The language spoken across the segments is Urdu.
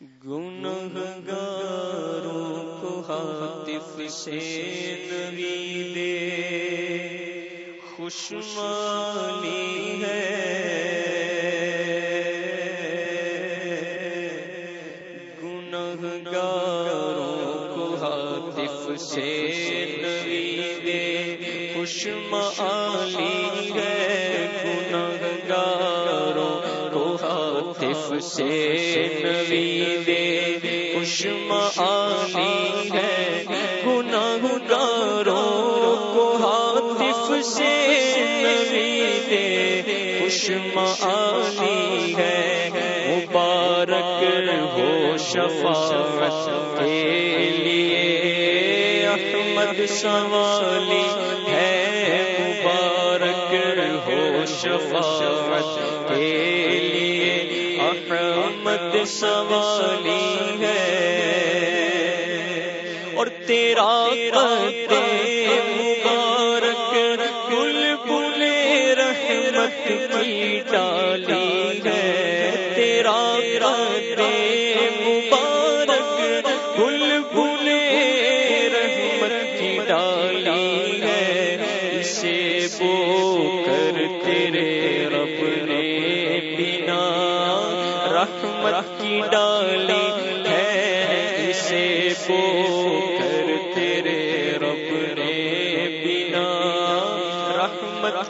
گنہگاروں کو حاطف سے نوی دے خوشمالی ہے گنہگاروں کو حاطف سے نوی دے خوشمالی حاطف سے نوی آنی ہے۔ گناہ گاروں کو حاطف سے دے آنی ہے۔ مبارک ہو شفاعت کے لیے۔ احمد سوالی سوالی تیرا رحمت کی ڈالی ہے۔ اسے بو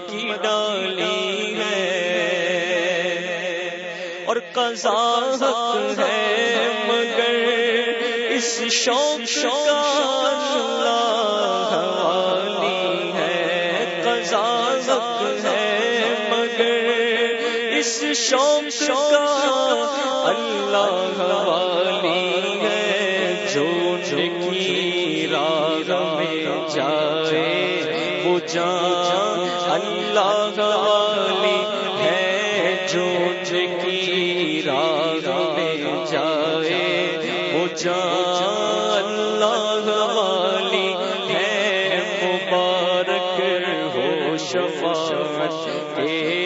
کی ڈالی ہے۔ اور کزاق ہے مگر اس شوق شوق حوالی ہے۔ کزاق ہے مگر اس شوق شوق اللہ حوالی ہے جو کی راگ میں جائے۔ وہ جان اللہ والی ہے جو کی راگ میں جائے۔ وہ جان اللہ والی ہے، مبارک ہو شفاعت کے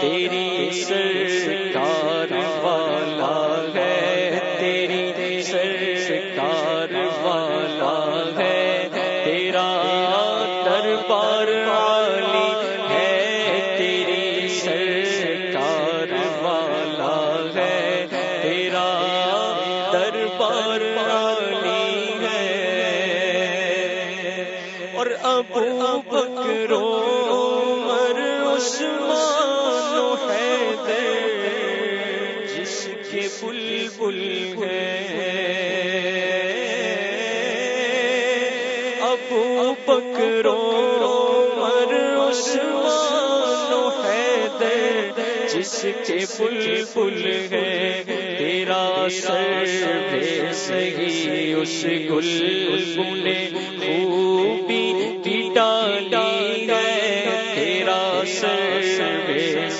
تیری سرکار والا ہے، تیری سرکار والا ہے، تیرا دربار والی ہے، تیری سرکار والا ہے، تیرا دربار والی ہے۔ اور ابو بکرو بل ہے ابو پکرو مر ہے دے، جس کے بل بل ہے۔ تیرا سر بے سہی اس گل بلے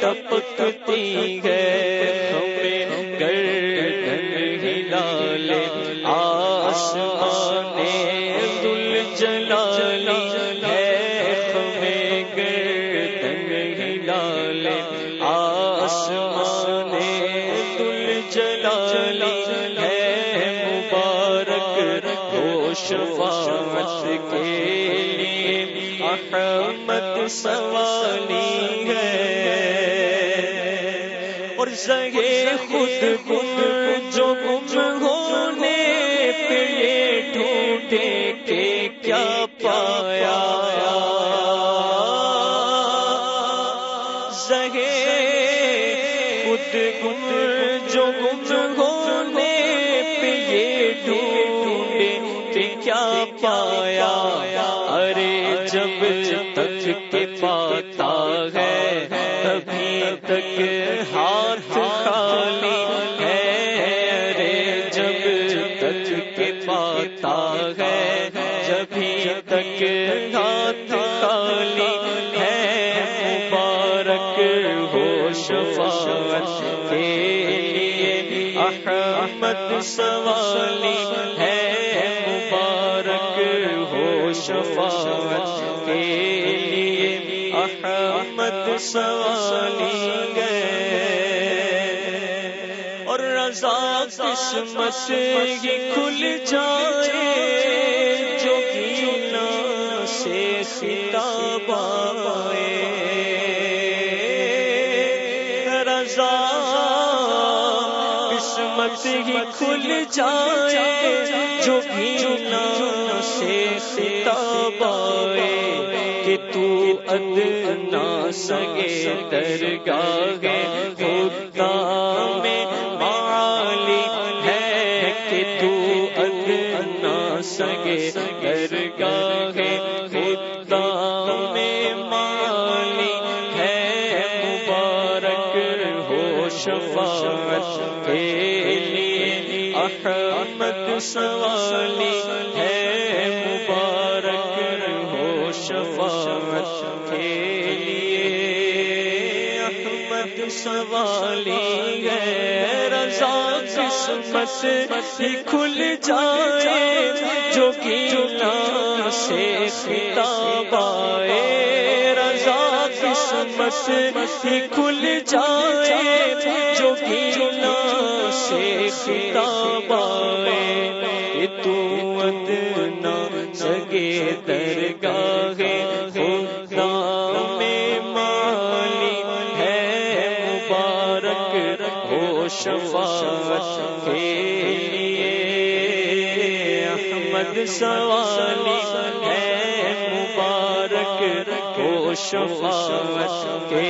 ٹپکتی ہے۔ ہمیں گردن ہلالے آسمان دل جلالی ہے۔ ہمیں گردن ہلالے آسمان جلالی ہے۔ مبارک ہو کے لیے احمد سوالی ہے۔ اور سگے خود گم جو گم ہونے پہ ڈھونڈے کے کیا پایا۔ سگے خود گم جو گم ہونے پہ ڈھونڈے کے کیا پایا۔ کے پاتا ہے ابھی تک ہاتھ خالی ہے۔ ارے جب تک کے پاتا ہے، جبھی تک ہاتھ خالی ہے۔ مبارک ہو شفاعت کے لیے احمد سوالی ہے۔ شفاعت کے لیے سوالی گئے اور رضا قسمت ہی کھل جائے، جو گینا سے خطاب آئے۔ رضا قسمت ہی کھل جائے، جو گینا سے خطاب آئے۔ کہ تو ادنا سگے درگاہ خدا میں معالی ہے کہ تو ادنا سگے درگاہ خدا میں معالی ہے مبارک ہو شفاعت کے لیے، احمد سوالی ہے مبارک شفاعت کے لیے احمد سوالی ہے۔ رضا قسمت کھل جائے، جو کہ سے خطاب آئے۔ رضا قسمت کھل جائے، جو کہ سے خطاب آئے۔ تو ادنا سگے درگاہ احمد سوالی ہے مبارک ہو شفاعت کے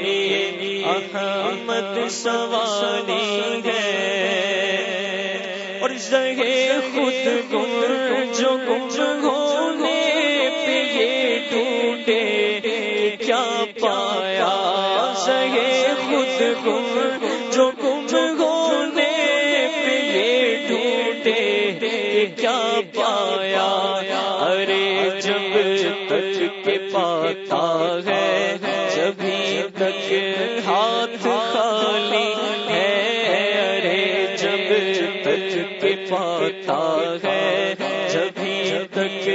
لیے احمد سوالی ہے اور زہے خود گم جو گم ہونے پہ یہ ٹوٹے کیا پایا زہے خود گم جو گم پایا۔ ارے جب تک کے پاتا ہے، جبھی تک ہاتھ خالی ہے۔ ارے جب تک کے پاتا ہے، جبھی تک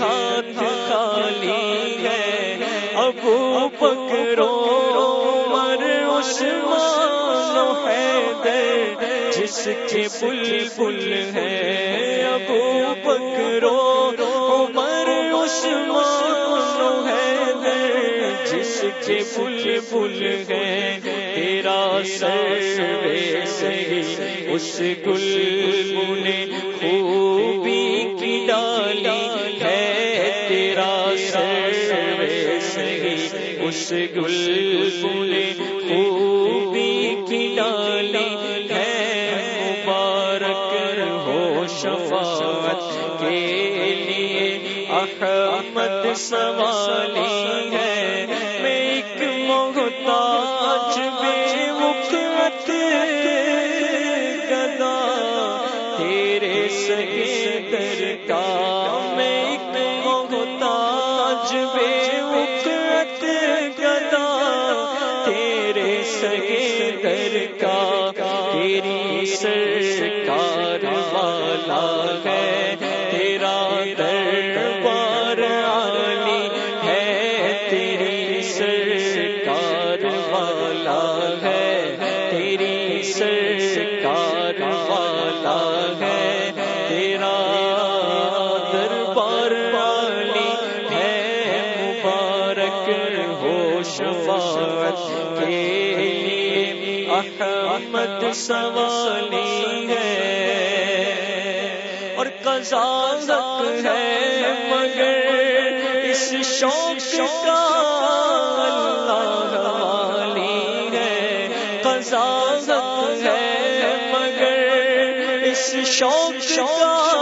ہاتھ خالی ہے۔ ابو پکڑو مر اس جس کے پل پل ہے ابو پکڑو عمر عثمان ہے جس کے پل پل ہے تیرا سر صحیح اس گل نے خوبی کی ڈالی ہے تیرا سر صحیح اس گل نے خوبی کی ڈالی ہے، مبارک ہو شفاعت کے لیے۔ احمد سوالی ہے، میں ایک محتاج احمد سوالی ہے اور کزازت ہے مگر اس شوق کا اللہ والی ہے۔ ہے مگر اس شوق کا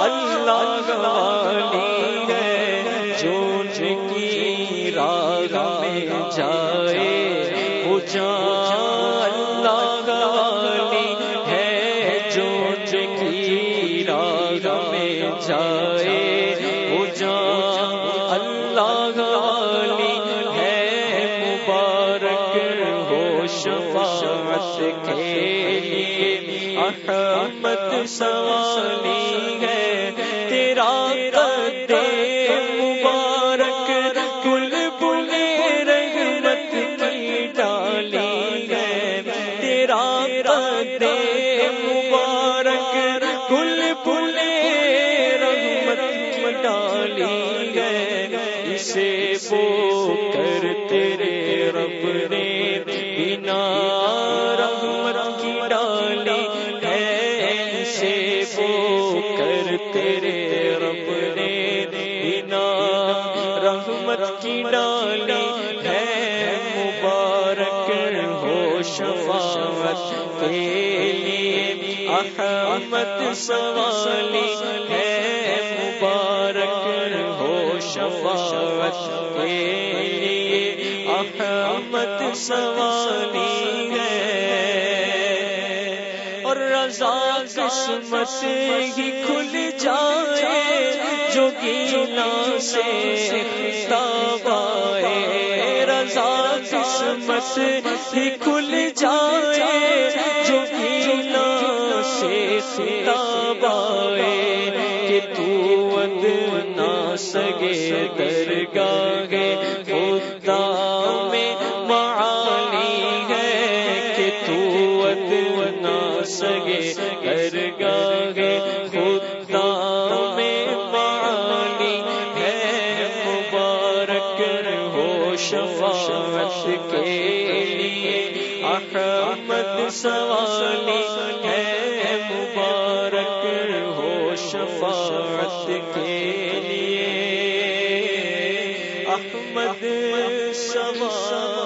اللہ والی ہے۔ جو کی راگ احمد سوالی ہے، تیرا قد مبارک کل بلے رحمت کی ڈالی ہے۔ تیرا قد مبارک کل بلے رحمت کی ڈالی ہے۔ اسے بو کر تیرے رب نے لیے احمد سوالی ہے، مبارک ہو شفاعت کے لیے۔ احمد سوالی ہے، اور رضا قسمت ہی کھل جائے، جو گیلا سے خطاب آئے رضا قسمت ہی کھل جائے سے خطاب آئے کہ تو ادنا سگے درگاہ خدا میں معالی ہے کہ تو ادنا سگے درگاہ خدا میں معالی ہے مبارک ہو شفاعت کے لیے، احمد سوالی ہے مبارک ہو شفاعت کے لیے۔ احمد سوالی